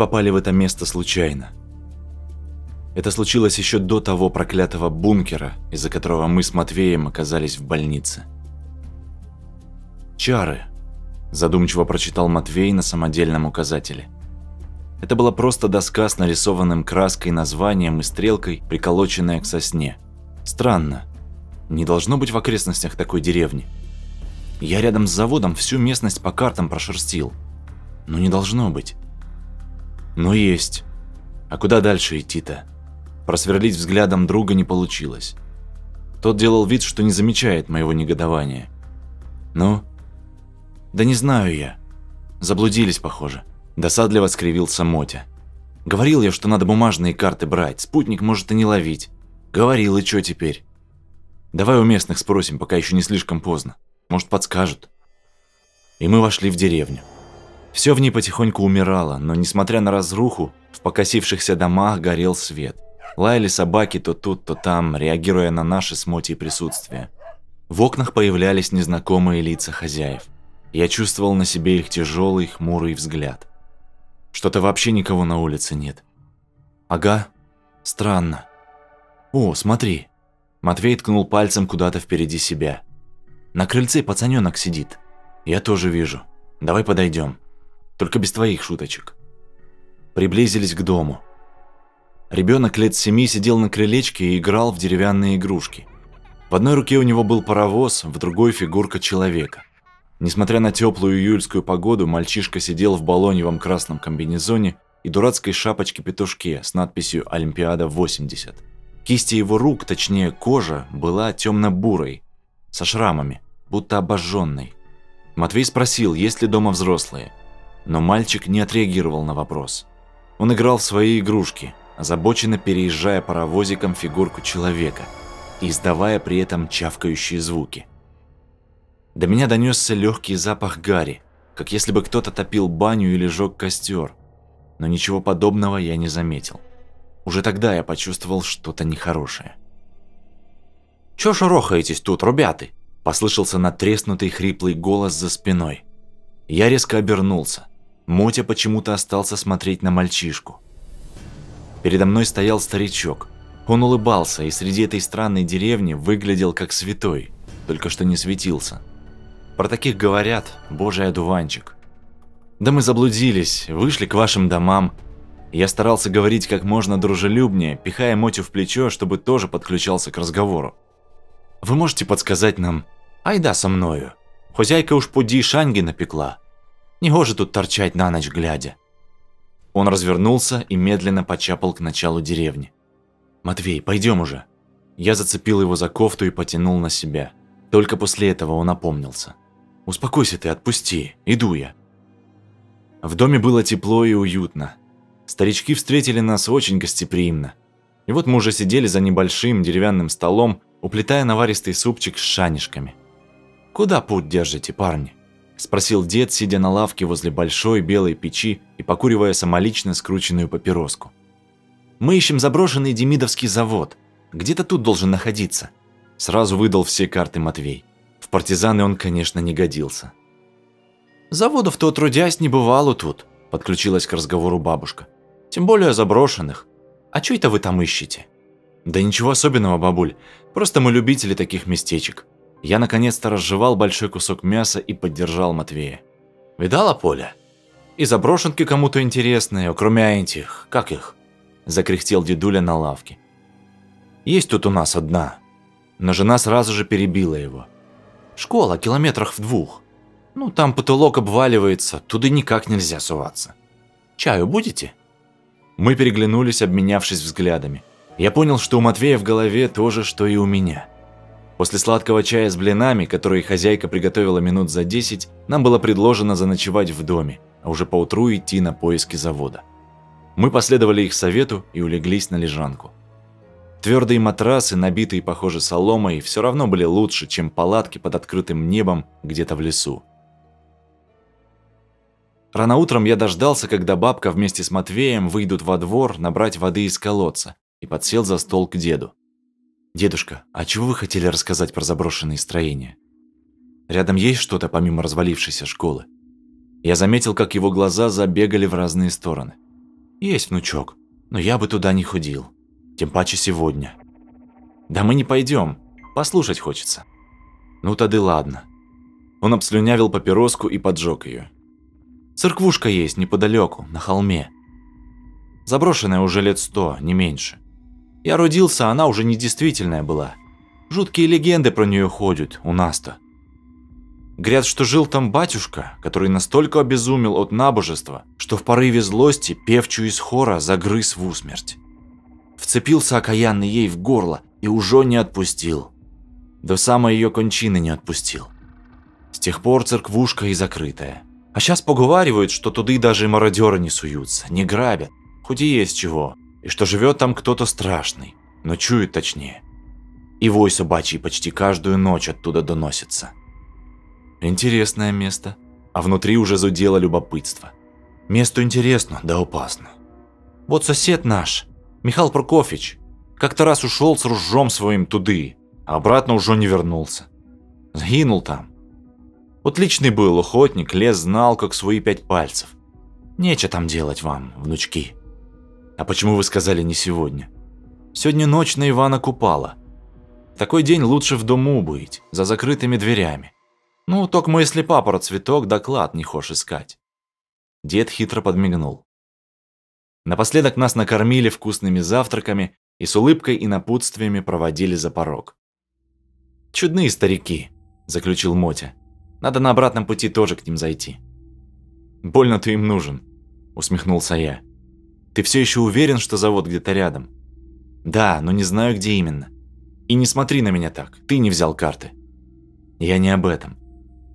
Попали в это место случайно. Это случилось еще до того проклятого бункера, из-за которого мы с Матвеем оказались в больнице. «Чары», – задумчиво прочитал Матвей на самодельном указателе. Это была просто доска с нарисованным краской названием и стрелкой, приколоченная к сосне. Странно. Не должно быть в окрестностях такой деревни. Я рядом с заводом всю местность по картам прошерстил. Но не должно быть. Но есть. А куда дальше идти-то? Просверлить взглядом друга не получилось. Тот делал вид, что не замечает моего негодования. Ну? Да не знаю я. Заблудились, похоже. Досадливо скривился Мотя. Говорил я, что надо бумажные карты брать, спутник может и не ловить. Говорил, и что теперь? Давай у местных спросим, пока еще не слишком поздно. Может, подскажут. И мы вошли в деревню. Все в ней потихоньку умирало, но несмотря на разруху, в покосившихся домах горел свет. Лаяли собаки то тут, то там, реагируя на наши с Мотей присутствие. В окнах появлялись незнакомые лица хозяев. Я чувствовал на себе их тяжелый, хмурый взгляд. Что-то вообще никого на улице нет. Ага, странно. О, смотри. Матвей ткнул пальцем куда-то впереди себя. На крыльце пацанёнок сидит. Я тоже вижу. Давай подойдем. Только без твоих шуточек. Приблизились к дому. Ребенок лет семи сидел на крылечке и играл в деревянные игрушки. В одной руке у него был паровоз, в другой фигурка человека. Несмотря на теплую июльскую погоду, мальчишка сидел в балоневом красном комбинезоне и дурацкой шапочке-петушке с надписью «Олимпиада-80». Кисти его рук, точнее кожа, была темно-бурой, со шрамами, будто обожженной. Матвей спросил, есть ли дома взрослые, но мальчик не отреагировал на вопрос. Он играл в свои игрушки, озабоченно переезжая паровозиком фигурку человека и издавая при этом чавкающие звуки. До меня донесся легкий запах гари, как если бы кто-то топил баню или жег костер, но ничего подобного я не заметил. Уже тогда я почувствовал что-то нехорошее. «Чё шорохаетесь тут, ребята?» – послышался натреснутый хриплый голос за спиной. Я резко обернулся. Мотя почему-то остался смотреть на мальчишку. Передо мной стоял старичок. Он улыбался и среди этой странной деревни выглядел как святой, только что не светился. Про таких говорят, божий одуванчик. Да мы заблудились, вышли к вашим домам. Я старался говорить как можно дружелюбнее, пихая Мотю в плечо, чтобы тоже подключался к разговору. Вы можете подсказать нам? Айда со мною. Хозяйка уж поди шанги напекла. Не гоже тут торчать на ночь глядя. Он развернулся и медленно почапал к началу деревни. «Матвей, пойдем уже». Я зацепил его за кофту и потянул на себя. Только после этого он опомнился. «Успокойся ты, отпусти, иду я». В доме было тепло и уютно. Старички встретили нас очень гостеприимно. И вот мы уже сидели за небольшим деревянным столом, уплетая наваристый супчик с шанишками. «Куда путь держите, парни?» – спросил дед, сидя на лавке возле большой белой печи и покуривая самолично скрученную папироску. «Мы ищем заброшенный Демидовский завод. Где-то тут должен находиться», – сразу выдал все карты Матвей партизаны он, конечно, не годился. «Заводов-то отродясь не бывало тут», – подключилась к разговору бабушка. «Тем более заброшенных. А чё это вы там ищете?» «Да ничего особенного, бабуль. Просто мы любители таких местечек». Я наконец-то разжевал большой кусок мяса и поддержал Матвея. «Видала поле? И заброшенки кому-то интересные, кроме этих, как их?» Закряхтел дедуля на лавке. «Есть тут у нас одна». Но жена сразу же перебила его. Школа километрах в двух. Ну, там потолок обваливается, туда никак нельзя суваться. Чаю будете?» Мы переглянулись, обменявшись взглядами. Я понял, что у Матвея в голове то же, что и у меня. После сладкого чая с блинами, который хозяйка приготовила минут за 10, нам было предложено заночевать в доме, а уже поутру идти на поиски завода. Мы последовали их совету и улеглись на лежанку. Твердые матрасы, набитые, похоже, соломой, все равно были лучше, чем палатки под открытым небом где-то в лесу. Рано утром я дождался, когда бабка вместе с Матвеем выйдут во двор набрать воды из колодца, и подсел за стол к деду. «Дедушка, а чего вы хотели рассказать про заброшенные строения? Рядом есть что-то помимо развалившейся школы?» Я заметил, как его глаза забегали в разные стороны. Есть, внучок, но я бы туда не ходил. Тем паче сегодня. Да мы не пойдем. Послушать хочется. Ну тогда ладно. Он обслюнявил папироску и поджег ее. Церквушка есть неподалеку, на холме. Заброшенная уже лет сто, не меньше. Я родился, она уже не действительная была. Жуткие легенды про нее ходят у нас-то. Говорят, что жил там батюшка, который настолько обезумел от набожества, что в порыве злости певчую из хора загрыз в усмерть. Вцепился окаянный ей в горло и уже не отпустил. До самой ее кончины не отпустил. С тех пор церквушка и закрытая. А сейчас поговаривают, что туды даже мародеры не суются, не грабят, хоть и есть чего, и что живет там кто-то страшный, но чует точнее. И вой собачий почти каждую ночь оттуда доносится. Интересное место, а внутри уже зудело любопытство. Место интересно, да опасно. Вот сосед наш, Михаил Прокофьевич, как-то раз ушел с ружьем своим туды, а обратно уже не вернулся. Сгинул там. Отличный был охотник, лес знал, как свои пять пальцев. Нечего там делать вам, внучки. А почему вы сказали не сегодня? Сегодня ночь на Ивана Купала. такой день лучше в дому быть, за закрытыми дверями. Ну, только если папа цветок, доклад не хочешь искать. Дед хитро подмигнул. Напоследок нас накормили вкусными завтраками и с улыбкой и напутствиями проводили за порог. «Чудные старики», – заключил Мотя. «Надо на обратном пути тоже к ним зайти». «Больно ты им нужен», – усмехнулся я. Ты все еще уверен, что завод где-то рядом? Да, но не знаю, где именно. И не смотри на меня так, ты не взял карты. Я не об этом.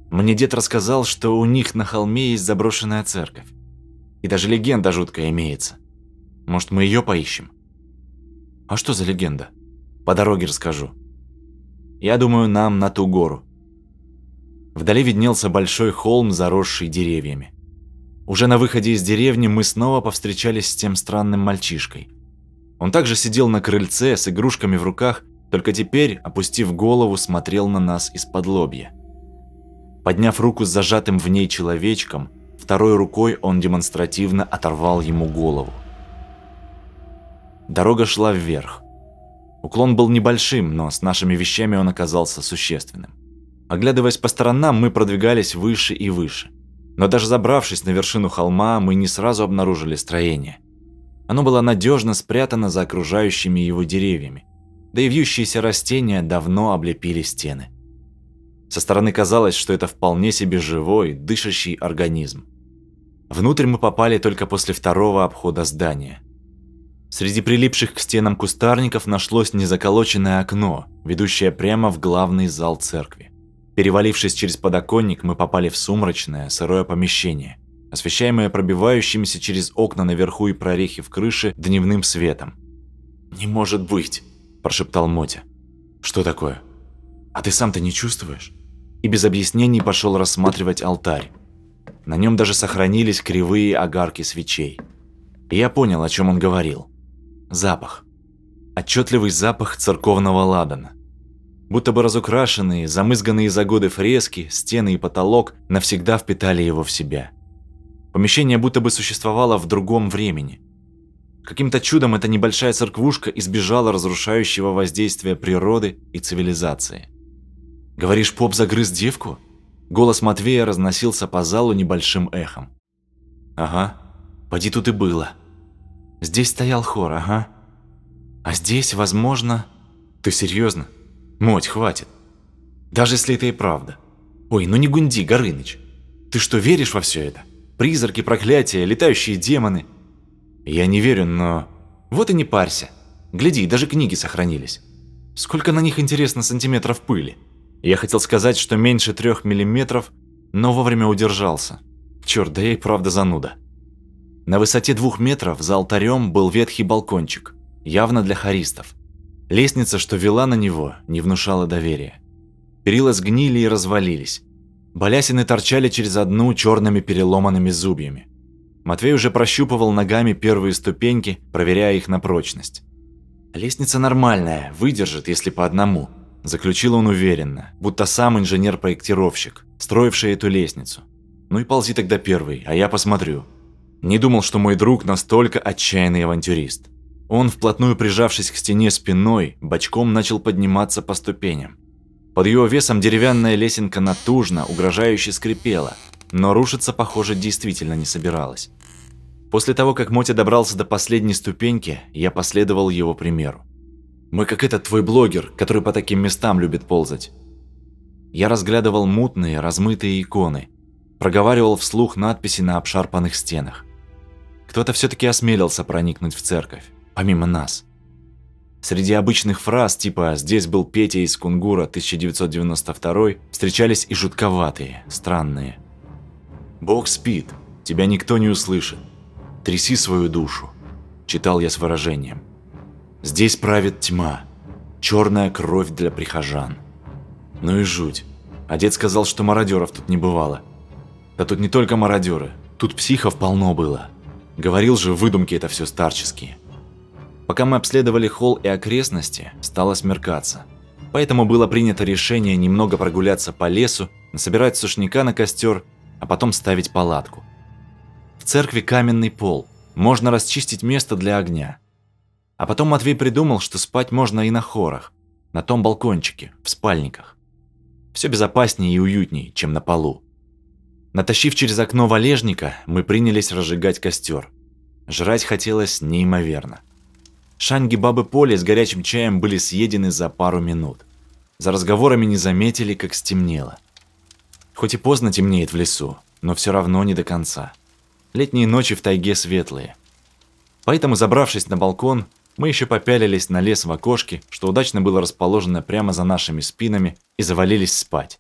Мне дед рассказал, что у них на холме есть заброшенная церковь. И даже легенда жуткая имеется. Может, мы ее поищем? А что за легенда? По дороге расскажу. Я думаю, нам на ту гору. Вдали виднелся большой холм, заросший деревьями. Уже на выходе из деревни мы снова повстречались с тем странным мальчишкой. Он также сидел на крыльце с игрушками в руках, только теперь, опустив голову, смотрел на нас из-под лобья. Подняв руку с зажатым в ней человечком, второй рукой он демонстративно оторвал ему голову. Дорога шла вверх. Уклон был небольшим, но с нашими вещами он оказался существенным. Оглядываясь по сторонам, мы продвигались выше и выше. Но даже забравшись на вершину холма, мы не сразу обнаружили строение. Оно было надежно спрятано за окружающими его деревьями, да и вьющиеся растения давно облепили стены. Со стороны казалось, что это вполне себе живой, дышащий организм. Внутрь мы попали только после второго обхода здания. Среди прилипших к стенам кустарников нашлось незаколоченное окно, ведущее прямо в главный зал церкви. Перевалившись через подоконник, мы попали в сумрачное, сырое помещение, освещаемое пробивающимися через окна наверху и прорехи в крыше дневным светом. «Не может быть!» – прошептал Мотя. «Что такое? А ты сам-то не чувствуешь?» И без объяснений пошел рассматривать алтарь. На нем даже сохранились кривые огарки свечей. И я понял, о чем он говорил. Запах. Отчетливый запах церковного ладана будто бы разукрашенные, замызганные за годы фрески, стены и потолок навсегда впитали его в себя. Помещение будто бы существовало в другом времени. Каким-то чудом эта небольшая церквушка избежала разрушающего воздействия природы и цивилизации. «Говоришь, поп загрыз девку?» Голос Матвея разносился по залу небольшим эхом. «Ага, поди тут и было. Здесь стоял хор, ага. А здесь, возможно...» «Ты серьезно? Моть, хватит. Даже если это и правда. Ой, ну не гунди, Горыныч. Ты что, веришь во все это? Призраки, проклятия, летающие демоны? Я не верю, но... Вот и не парься. Гляди, даже книги сохранились. Сколько на них, интересно, сантиметров пыли. Я хотел сказать, что меньше трех миллиметров, но вовремя удержался. Черт, да я и правда зануда. На высоте двух метров за алтарем был ветхий балкончик, явно для харистов. Лестница, что вела на него, не внушала доверия. Перила сгнили и развалились. Балясины торчали через одну черными переломанными зубьями. Матвей уже прощупывал ногами первые ступеньки, проверяя их на прочность. «Лестница нормальная, выдержит, если по одному», – заключил он уверенно, будто сам инженер-проектировщик, строивший эту лестницу. «Ну и ползи тогда первый, а я посмотрю». Не думал, что мой друг настолько отчаянный авантюрист. Он, вплотную прижавшись к стене спиной, бочком начал подниматься по ступеням. Под его весом деревянная лесенка натужно, угрожающе скрипела, но рушиться, похоже, действительно не собиралась. После того, как Мотя добрался до последней ступеньки, я последовал его примеру. Мы как этот твой блогер, который по таким местам любит ползать. Я разглядывал мутные, размытые иконы, проговаривал вслух надписи на обшарпанных стенах. Кто-то все-таки осмелился проникнуть в церковь, помимо нас. Среди обычных фраз типа «здесь был Петя из Кунгура 1992» встречались и жутковатые, странные. «Бог спит, тебя никто не услышит. Тряси свою душу», – читал я с выражением. «Здесь правит тьма, черная кровь для прихожан». Ну и жуть. А дед сказал, что мародеров тут не бывало. Да тут не только мародеры, тут психов полно было. Говорил же, выдумки это все старческие. Пока мы обследовали холл и окрестности, стало смеркаться. Поэтому было принято решение немного прогуляться по лесу, насобирать сушняка на костер, а потом ставить палатку. В церкви каменный пол, можно расчистить место для огня. А потом Матвей придумал, что спать можно и на хорах, на том балкончике, в спальниках. Все безопаснее и уютнее, чем на полу. Натащив через окно валежника, мы принялись разжигать костер. Жрать хотелось неимоверно. Шанги бабы Поли с горячим чаем были съедены за пару минут. За разговорами не заметили, как стемнело. Хоть и поздно темнеет в лесу, но все равно не до конца. Летние ночи в тайге светлые. Поэтому, забравшись на балкон, мы еще попялились на лес в окошке, что удачно было расположено прямо за нашими спинами, и завалились спать.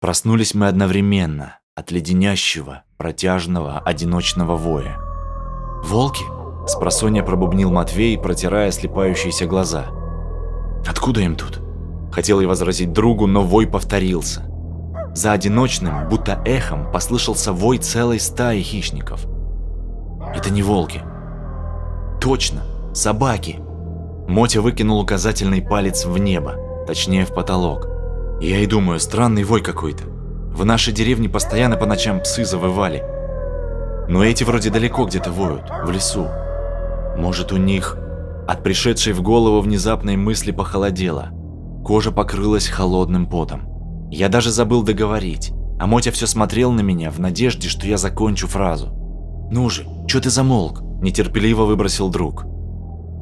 Проснулись мы одновременно от леденящего, протяжного, одиночного воя. «Волки?» Спросонья пробубнил Матвей, протирая слепающиеся глаза. «Откуда им тут?» Хотел я возразить другу, но вой повторился. За одиночным, будто эхом, послышался вой целой стаи хищников. «Это не волки». «Точно, собаки!» Мотя выкинул указательный палец в небо, точнее в потолок. Я и думаю, странный вой какой-то. В нашей деревне постоянно по ночам псы завывали. Но эти вроде далеко где-то воют, в лесу. Может, у них... От пришедшей в голову внезапной мысли похолодело. Кожа покрылась холодным потом. Я даже забыл договорить, а Мотя все смотрел на меня в надежде, что я закончу фразу. «Ну же, что ты замолк?» – нетерпеливо выбросил друг.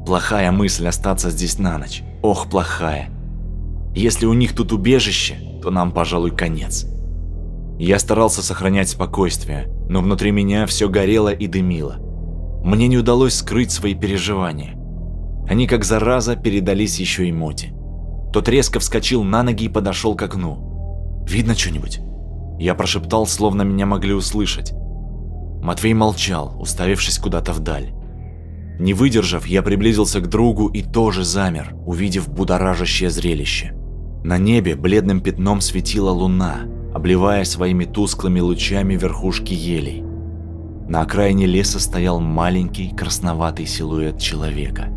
Плохая мысль остаться здесь на ночь. Ох, плохая. Если у них тут убежище, то нам, пожалуй, конец. Я старался сохранять спокойствие, но внутри меня все горело и дымило. Мне не удалось скрыть свои переживания. Они как зараза передались еще и Моте. Тот резко вскочил на ноги и подошел к окну. «Видно что-нибудь?» Я прошептал, словно меня могли услышать. Матвей молчал, уставившись куда-то вдаль. Не выдержав, я приблизился к другу и тоже замер, увидев будоражащее зрелище. На небе бледным пятном светила луна, обливая своими тусклыми лучами верхушки елей. На окраине леса стоял маленький красноватый силуэт человека.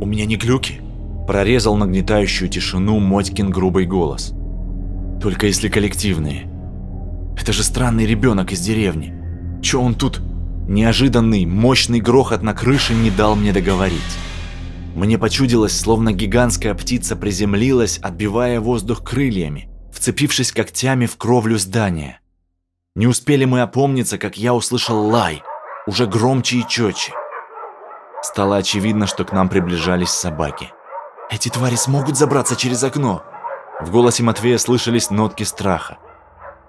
«У меня не глюки?» – прорезал нагнетающую тишину Мотькин грубый голос. «Только если коллективные. Это же странный ребенок из деревни. Чё он тут?» Неожиданный, мощный грохот на крыше не дал мне договорить. Мне почудилось, словно гигантская птица приземлилась, отбивая воздух крыльями, вцепившись когтями в кровлю здания. Не успели мы опомниться, как я услышал лай, уже громче и четче. Стало очевидно, что к нам приближались собаки. «Эти твари смогут забраться через окно!» В голосе Матвея слышались нотки страха.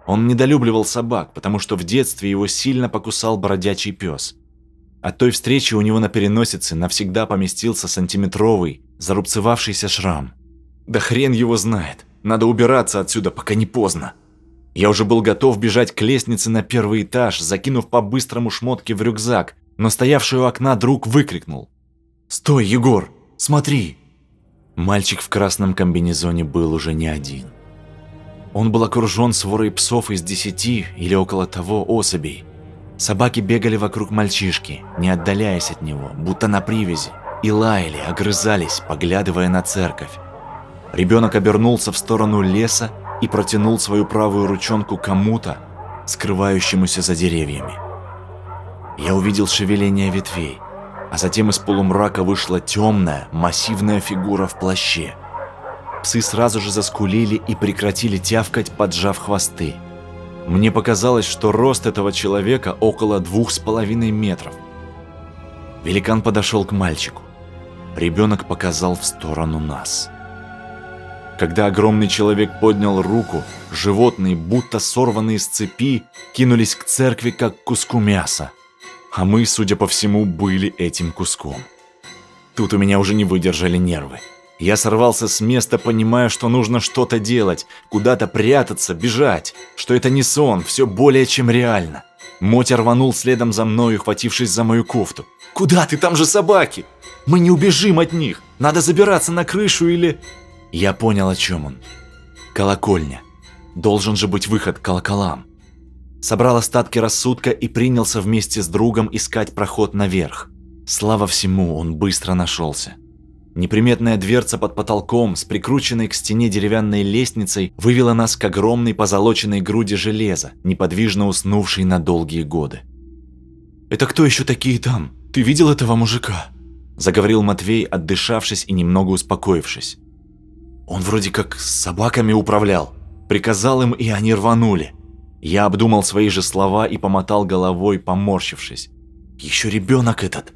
Он недолюбливал собак, потому что в детстве его сильно покусал бродячий пес. От той встречи у него на переносице навсегда поместился сантиметровый, зарубцевавшийся шрам. Да хрен его знает, надо убираться отсюда, пока не поздно. Я уже был готов бежать к лестнице на первый этаж, закинув по-быстрому шмотки в рюкзак, но стоявший у окна друг выкрикнул. «Стой, Егор! Смотри!» Мальчик в красном комбинезоне был уже не один. Он был окружен сворой псов из десяти или около того особей. Собаки бегали вокруг мальчишки, не отдаляясь от него, будто на привязи, и лаяли, огрызались, поглядывая на церковь. Ребенок обернулся в сторону леса и протянул свою правую ручонку кому-то, скрывающемуся за деревьями. Я увидел шевеление ветвей, а затем из полумрака вышла темная, массивная фигура в плаще. Псы сразу же заскулили и прекратили тявкать, поджав хвосты. Мне показалось, что рост этого человека около двух с половиной метров. Великан подошел к мальчику. Ребенок показал в сторону нас. Когда огромный человек поднял руку, животные, будто сорванные с цепи, кинулись к церкви, как к куску мяса. А мы, судя по всему, были этим куском. Тут у меня уже не выдержали нервы. Я сорвался с места, понимая, что нужно что-то делать, куда-то прятаться, бежать, что это не сон, все более чем реально. Мотя рванул следом за мной, ухватившись за мою кофту. «Куда ты? Там же собаки! Мы не убежим от них! Надо забираться на крышу или...» Я понял, о чем он. Колокольня. Должен же быть выход к колоколам. Собрал остатки рассудка и принялся вместе с другом искать проход наверх. Слава всему, он быстро нашелся. Неприметная дверца под потолком с прикрученной к стене деревянной лестницей вывела нас к огромной позолоченной груди железа, неподвижно уснувшей на долгие годы. «Это кто еще такие там? Ты видел этого мужика?» Заговорил Матвей, отдышавшись и немного успокоившись. Он вроде как с собаками управлял. Приказал им, и они рванули. Я обдумал свои же слова и помотал головой, поморщившись. Еще ребенок этот.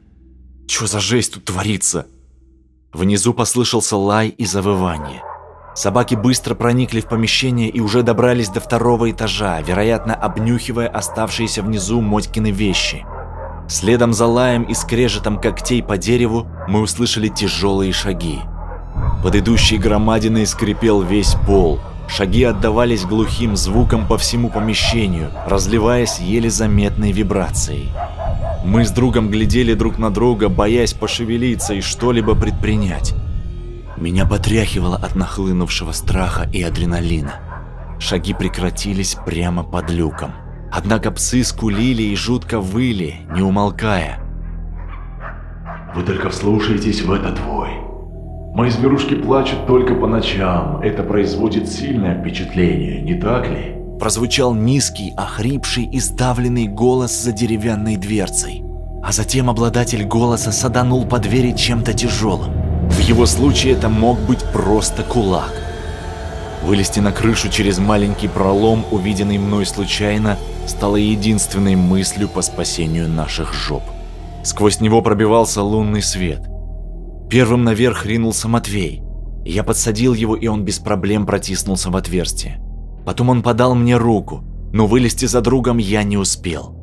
Что за жесть тут творится? Внизу послышался лай и завывание. Собаки быстро проникли в помещение и уже добрались до второго этажа, вероятно, обнюхивая оставшиеся внизу Мотькины вещи. Следом за лаем и скрежетом когтей по дереву мы услышали тяжелые шаги. Под идущей громадиной скрипел весь пол. Шаги отдавались глухим звуком по всему помещению, разливаясь еле заметной вибрацией. Мы с другом глядели друг на друга, боясь пошевелиться и что-либо предпринять. Меня потряхивало от нахлынувшего страха и адреналина. Шаги прекратились прямо под люком. Однако псы скулили и жутко выли, не умолкая. «Вы только вслушайтесь в этот вой. Мои зверушки плачут только по ночам. Это производит сильное впечатление, не так ли? Прозвучал низкий, охрипший и сдавленный голос за деревянной дверцей. А затем обладатель голоса саданул по двери чем-то тяжелым. В его случае это мог быть просто кулак. Вылезти на крышу через маленький пролом, увиденный мной случайно, стало единственной мыслью по спасению наших жоп. Сквозь него пробивался лунный свет. Первым наверх ринулся Матвей. Я подсадил его, и он без проблем протиснулся в отверстие. Потом он подал мне руку, но вылезти за другом я не успел.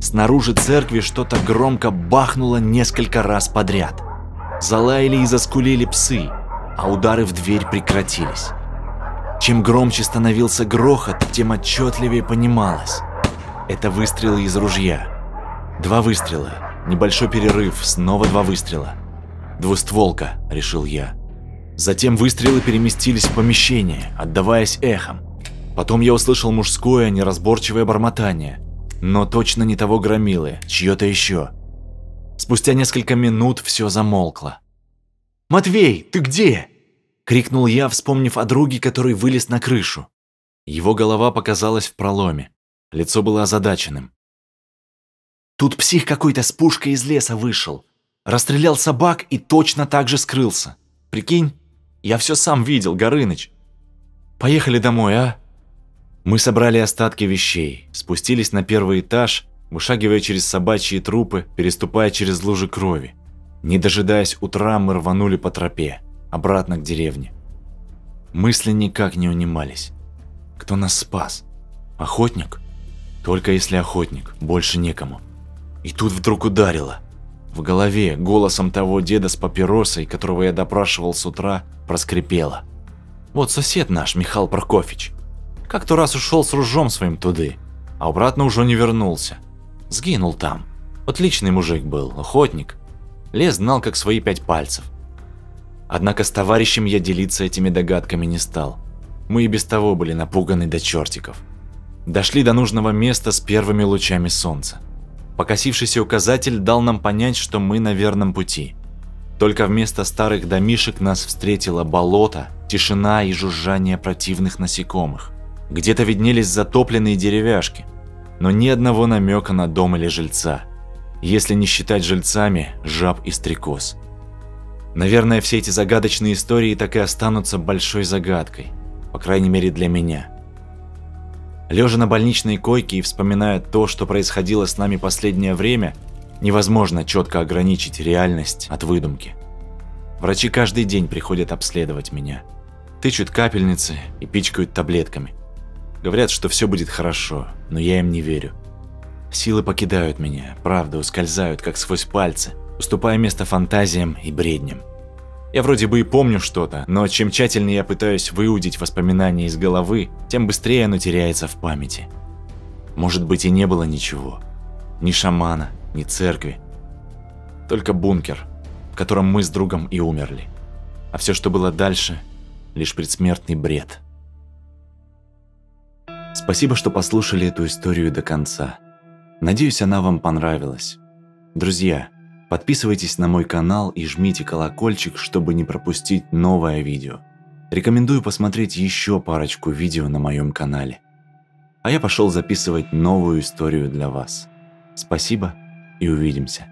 Снаружи церкви что-то громко бахнуло несколько раз подряд. Залаяли и заскулили псы, а удары в дверь прекратились. Чем громче становился грохот, тем отчетливее понималось. Это выстрелы из ружья. Два выстрела, небольшой перерыв, снова два выстрела. Двустволка, решил я. Затем выстрелы переместились в помещение, отдаваясь эхом. Потом я услышал мужское неразборчивое бормотание, но точно не того громилы, чье-то еще. Спустя несколько минут все замолкло. «Матвей, ты где?» – крикнул я, вспомнив о друге, который вылез на крышу. Его голова показалась в проломе. Лицо было озадаченным. «Тут псих какой-то с пушкой из леса вышел. Расстрелял собак и точно так же скрылся. Прикинь, я все сам видел, Горыныч. Поехали домой, а? Мы собрали остатки вещей, спустились на первый этаж, вышагивая через собачьи трупы, переступая через лужи крови. Не дожидаясь утра, мы рванули по тропе, обратно к деревне. Мысли никак не унимались. Кто нас спас? Охотник? Только если охотник, больше некому. И тут вдруг ударило. В голове голосом того деда с папиросой, которого я допрашивал с утра, проскрипело. Вот сосед наш, Михаил Прокофьевич. Как-то раз ушел с ружом своим туды, а обратно уже не вернулся. Сгинул там. Отличный мужик был, охотник. Лес знал как свои пять пальцев. Однако с товарищем я делиться этими догадками не стал. Мы и без того были напуганы до чертиков. Дошли до нужного места с первыми лучами солнца. Покосившийся указатель дал нам понять, что мы на верном пути. Только вместо старых домишек нас встретило болото, тишина и жужжание противных насекомых. Где-то виднелись затопленные деревяшки. но ни одного намека на дом или жильца. Если не считать жильцами жаб и стрекоз. Наверное, все эти загадочные истории так и останутся большой загадкой, по крайней мере для меня. Лежа на больничной койке и вспоминая то, что происходило с нами последнее время, невозможно четко ограничить реальность от выдумки. Врачи каждый день приходят обследовать меня. Тычут капельницы и пичкают таблетками. Говорят, что все будет хорошо, но я им не верю. Силы покидают меня, правда ускользают, как сквозь пальцы, уступая место фантазиям и бредням. Я вроде бы и помню что-то, но чем тщательнее я пытаюсь выудить воспоминания из головы, тем быстрее оно теряется в памяти. Может быть и не было ничего. Ни шамана, ни церкви. Только бункер, в котором мы с другом и умерли. А все, что было дальше, лишь предсмертный бред. Спасибо, что послушали эту историю до конца. Надеюсь, она вам понравилась. Друзья, подписывайтесь на мой канал и жмите колокольчик, чтобы не пропустить новое видео. Рекомендую посмотреть еще парочку видео на моем канале. А я пошел записывать новую историю для вас. Спасибо и увидимся.